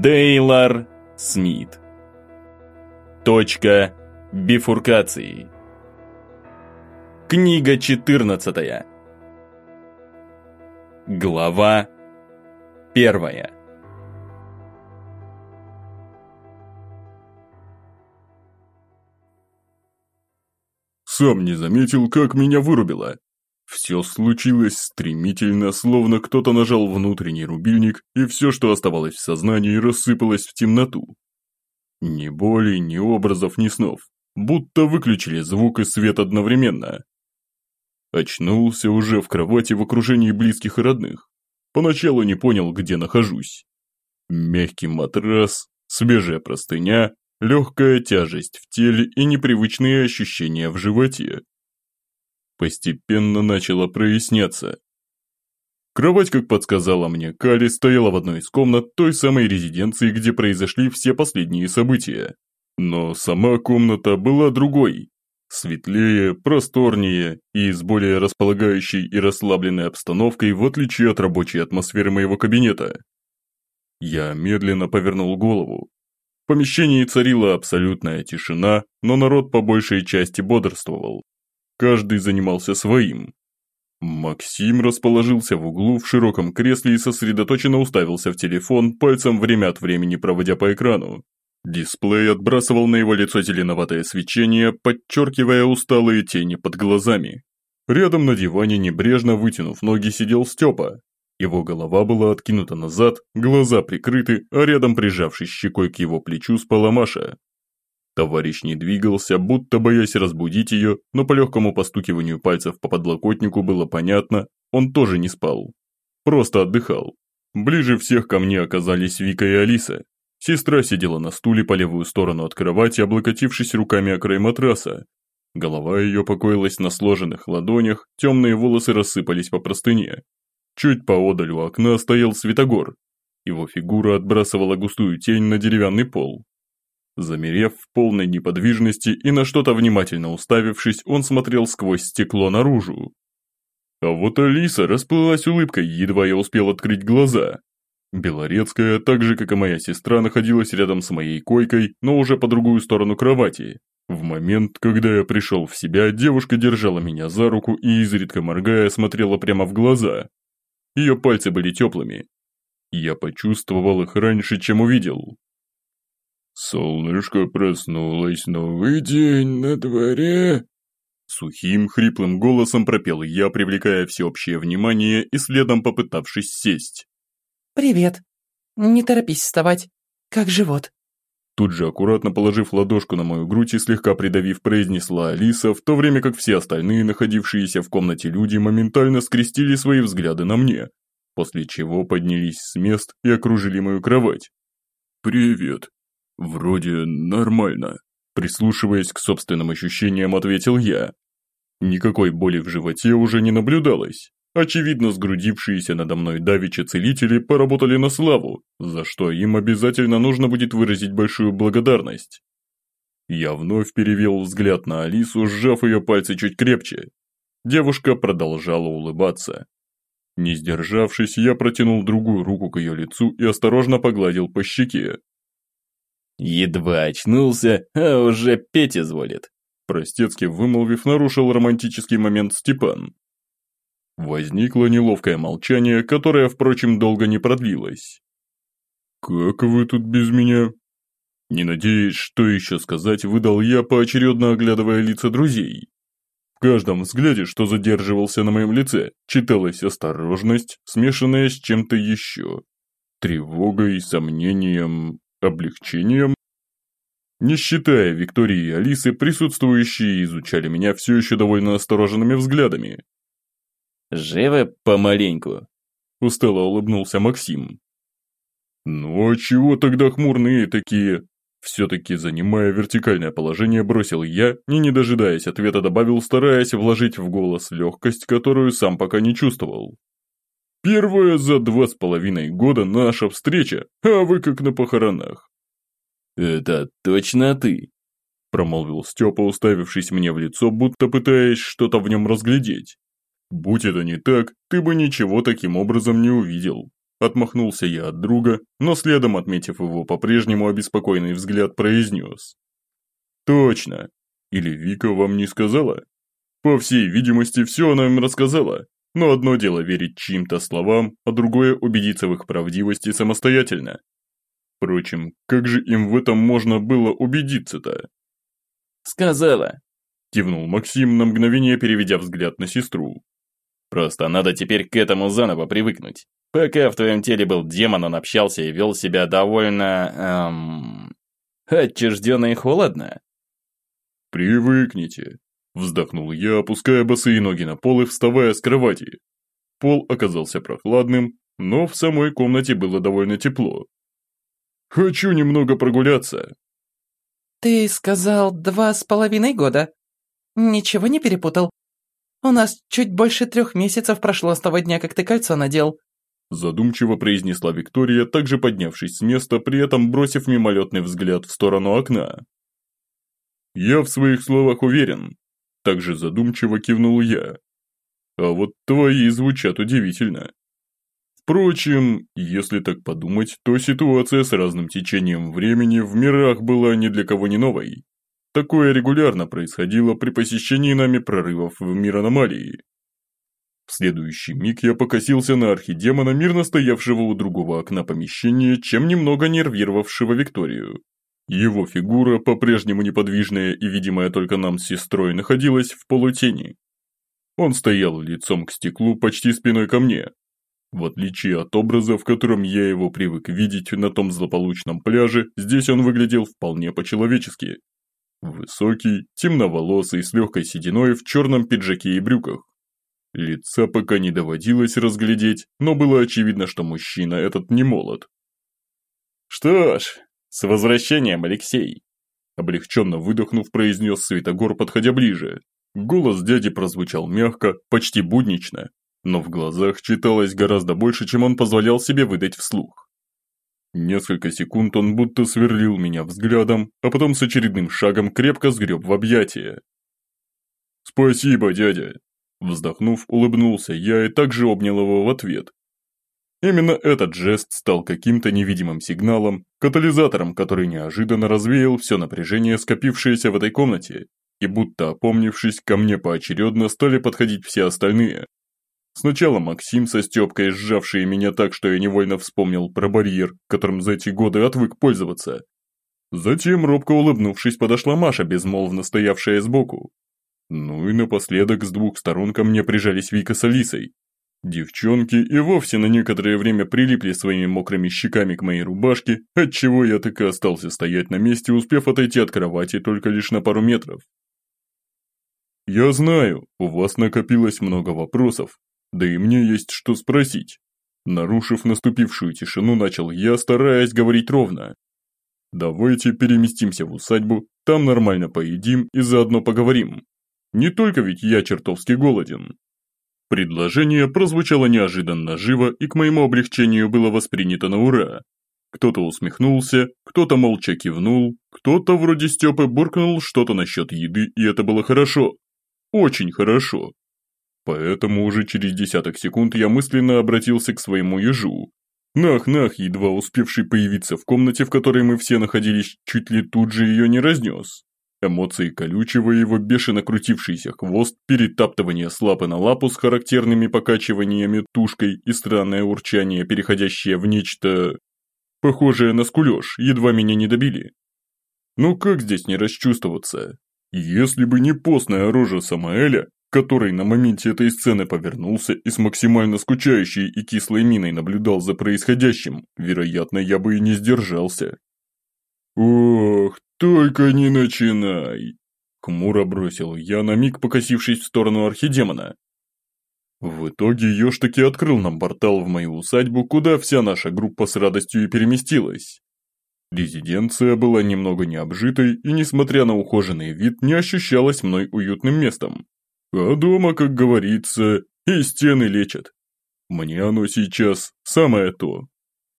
Дейлар Смит. Точка бифуркации. Книга 14. Глава 1. Сам не заметил, как меня вырубило. Все случилось стремительно, словно кто-то нажал внутренний рубильник, и все, что оставалось в сознании, рассыпалось в темноту. Ни боли, ни образов, ни снов. Будто выключили звук и свет одновременно. Очнулся уже в кровати в окружении близких и родных. Поначалу не понял, где нахожусь. Мягкий матрас, свежая простыня, легкая тяжесть в теле и непривычные ощущения в животе. Постепенно начало проясняться. Кровать, как подсказала мне Кали, стояла в одной из комнат той самой резиденции, где произошли все последние события. Но сама комната была другой. Светлее, просторнее и с более располагающей и расслабленной обстановкой, в отличие от рабочей атмосферы моего кабинета. Я медленно повернул голову. В помещении царила абсолютная тишина, но народ по большей части бодрствовал. Каждый занимался своим. Максим расположился в углу в широком кресле и сосредоточенно уставился в телефон, пальцем время от времени проводя по экрану. Дисплей отбрасывал на его лицо зеленоватое свечение, подчеркивая усталые тени под глазами. Рядом на диване, небрежно вытянув ноги, сидел Степа. Его голова была откинута назад, глаза прикрыты, а рядом, прижавшись щекой к его плечу, спала Маша. Товарищ не двигался, будто боясь разбудить ее, но по легкому постукиванию пальцев по подлокотнику было понятно, он тоже не спал. Просто отдыхал. Ближе всех ко мне оказались Вика и Алиса. Сестра сидела на стуле по левую сторону от кровати, облокотившись руками о край матраса. Голова ее покоилась на сложенных ладонях, темные волосы рассыпались по простыне. Чуть поодаль у окна стоял Светогор. Его фигура отбрасывала густую тень на деревянный пол. Замерев в полной неподвижности и на что-то внимательно уставившись, он смотрел сквозь стекло наружу. А вот Алиса расплылась улыбкой, едва я успел открыть глаза. Белорецкая, так же как и моя сестра, находилась рядом с моей койкой, но уже по другую сторону кровати. В момент, когда я пришел в себя, девушка держала меня за руку и, изредка моргая, смотрела прямо в глаза. Ее пальцы были теплыми. Я почувствовал их раньше, чем увидел. «Солнышко проснулось, новый день на дворе!» Сухим, хриплым голосом пропел я, привлекая всеобщее внимание и следом попытавшись сесть. «Привет. Не торопись вставать. Как живот?» Тут же, аккуратно положив ладошку на мою грудь и слегка придавив, произнесла Алиса, в то время как все остальные, находившиеся в комнате люди, моментально скрестили свои взгляды на мне, после чего поднялись с мест и окружили мою кровать. «Привет», «Вроде нормально», – прислушиваясь к собственным ощущениям, ответил я. Никакой боли в животе уже не наблюдалось. Очевидно, сгрудившиеся надо мной давичи целители поработали на славу, за что им обязательно нужно будет выразить большую благодарность. Я вновь перевел взгляд на Алису, сжав ее пальцы чуть крепче. Девушка продолжала улыбаться. Не сдержавшись, я протянул другую руку к ее лицу и осторожно погладил по щеке. Едва очнулся, а уже петь изволит. Простецки вымолвив, нарушил романтический момент Степан. Возникло неловкое молчание, которое, впрочем, долго не продлилось. «Как вы тут без меня?» Не надеясь, что еще сказать, выдал я, поочередно оглядывая лица друзей. В каждом взгляде, что задерживался на моем лице, читалась осторожность, смешанная с чем-то еще. Тревогой, сомнением, облегчением. Не считая Виктории и Алисы, присутствующие изучали меня все еще довольно остороженными взглядами. «Живы помаленьку», – устало улыбнулся Максим. «Ну а чего тогда хмурные такие?» Все-таки, занимая вертикальное положение, бросил я и, не дожидаясь ответа, добавил, стараясь вложить в голос легкость, которую сам пока не чувствовал. Первая за два с половиной года наша встреча, а вы как на похоронах». «Это точно ты?» Промолвил Степа, уставившись мне в лицо, будто пытаясь что-то в нем разглядеть. «Будь это не так, ты бы ничего таким образом не увидел», Отмахнулся я от друга, но следом, отметив его по-прежнему обеспокоенный взгляд, произнес. «Точно. Или Вика вам не сказала?» По всей видимости, все она им рассказала, но одно дело верить чьим-то словам, а другое убедиться в их правдивости самостоятельно. Впрочем, как же им в этом можно было убедиться-то? «Сказала», – кивнул Максим на мгновение, переведя взгляд на сестру. «Просто надо теперь к этому заново привыкнуть. Пока в твоем теле был демон, он общался и вел себя довольно... эм... отчужденно и холодно». «Привыкните», Вздохнул я, опуская босые ноги на пол и вставая с кровати. Пол оказался прохладным, но в самой комнате было довольно тепло. «Хочу немного прогуляться». «Ты сказал два с половиной года. Ничего не перепутал? У нас чуть больше трех месяцев прошло с того дня, как ты кольцо надел». Задумчиво произнесла Виктория, также поднявшись с места, при этом бросив мимолетный взгляд в сторону окна. «Я в своих словах уверен, также задумчиво кивнул я. А вот твои звучат удивительно. Впрочем, если так подумать, то ситуация с разным течением времени в мирах была ни для кого не новой. Такое регулярно происходило при посещении нами прорывов в мир аномалии. В следующий миг я покосился на архидемона, мирно стоявшего у другого окна помещения, чем немного нервировавшего Викторию. Его фигура, по-прежнему неподвижная и видимая только нам с сестрой, находилась в полутени. Он стоял лицом к стеклу почти спиной ко мне. В отличие от образа, в котором я его привык видеть на том злополучном пляже, здесь он выглядел вполне по-человечески. Высокий, темноволосый, с легкой сединой в черном пиджаке и брюках. Лица пока не доводилось разглядеть, но было очевидно, что мужчина этот не молод. «Что ж, «С возвращением, Алексей!» Облегченно выдохнув, произнес Светогор, подходя ближе. Голос дяди прозвучал мягко, почти буднично, но в глазах читалось гораздо больше, чем он позволял себе выдать вслух. Несколько секунд он будто сверлил меня взглядом, а потом с очередным шагом крепко сгреб в объятия. «Спасибо, дядя!» Вздохнув, улыбнулся я и также обнял его в ответ, Именно этот жест стал каким-то невидимым сигналом, катализатором, который неожиданно развеял все напряжение, скопившееся в этой комнате, и будто опомнившись, ко мне поочередно стали подходить все остальные. Сначала Максим со Степкой, сжавшие меня так, что я невольно вспомнил про барьер, которым за эти годы отвык пользоваться. Затем, робко улыбнувшись, подошла Маша, безмолвно стоявшая сбоку. Ну и напоследок с двух сторон ко мне прижались Вика с Алисой, Девчонки и вовсе на некоторое время прилипли своими мокрыми щеками к моей рубашке, отчего я так и остался стоять на месте, успев отойти от кровати только лишь на пару метров. «Я знаю, у вас накопилось много вопросов, да и мне есть что спросить». Нарушив наступившую тишину, начал я, стараясь говорить ровно. «Давайте переместимся в усадьбу, там нормально поедим и заодно поговорим. Не только ведь я чертовски голоден». Предложение прозвучало неожиданно живо и к моему облегчению было воспринято на ура. Кто-то усмехнулся, кто-то молча кивнул, кто-то вроде Степы буркнул что-то насчет еды, и это было хорошо. Очень хорошо. Поэтому уже через десяток секунд я мысленно обратился к своему ежу. Нах-нах, едва успевший появиться в комнате, в которой мы все находились, чуть ли тут же ее не разнес. Эмоции колючего его бешено крутившийся хвост, перетаптывание с лапы на лапу с характерными покачиваниями тушкой и странное урчание, переходящее в нечто... похожее на скулеж, едва меня не добили. Ну как здесь не расчувствоваться? Если бы не постная рожа Самаэля, который на моменте этой сцены повернулся и с максимально скучающей и кислой миной наблюдал за происходящим, вероятно, я бы и не сдержался. Ох, «Только не начинай!» Хмуро бросил я, на миг покосившись в сторону архидемона. В итоге еж таки открыл нам портал в мою усадьбу, куда вся наша группа с радостью и переместилась. Резиденция была немного необжитой и, несмотря на ухоженный вид, не ощущалась мной уютным местом. А дома, как говорится, и стены лечат. Мне оно сейчас самое то.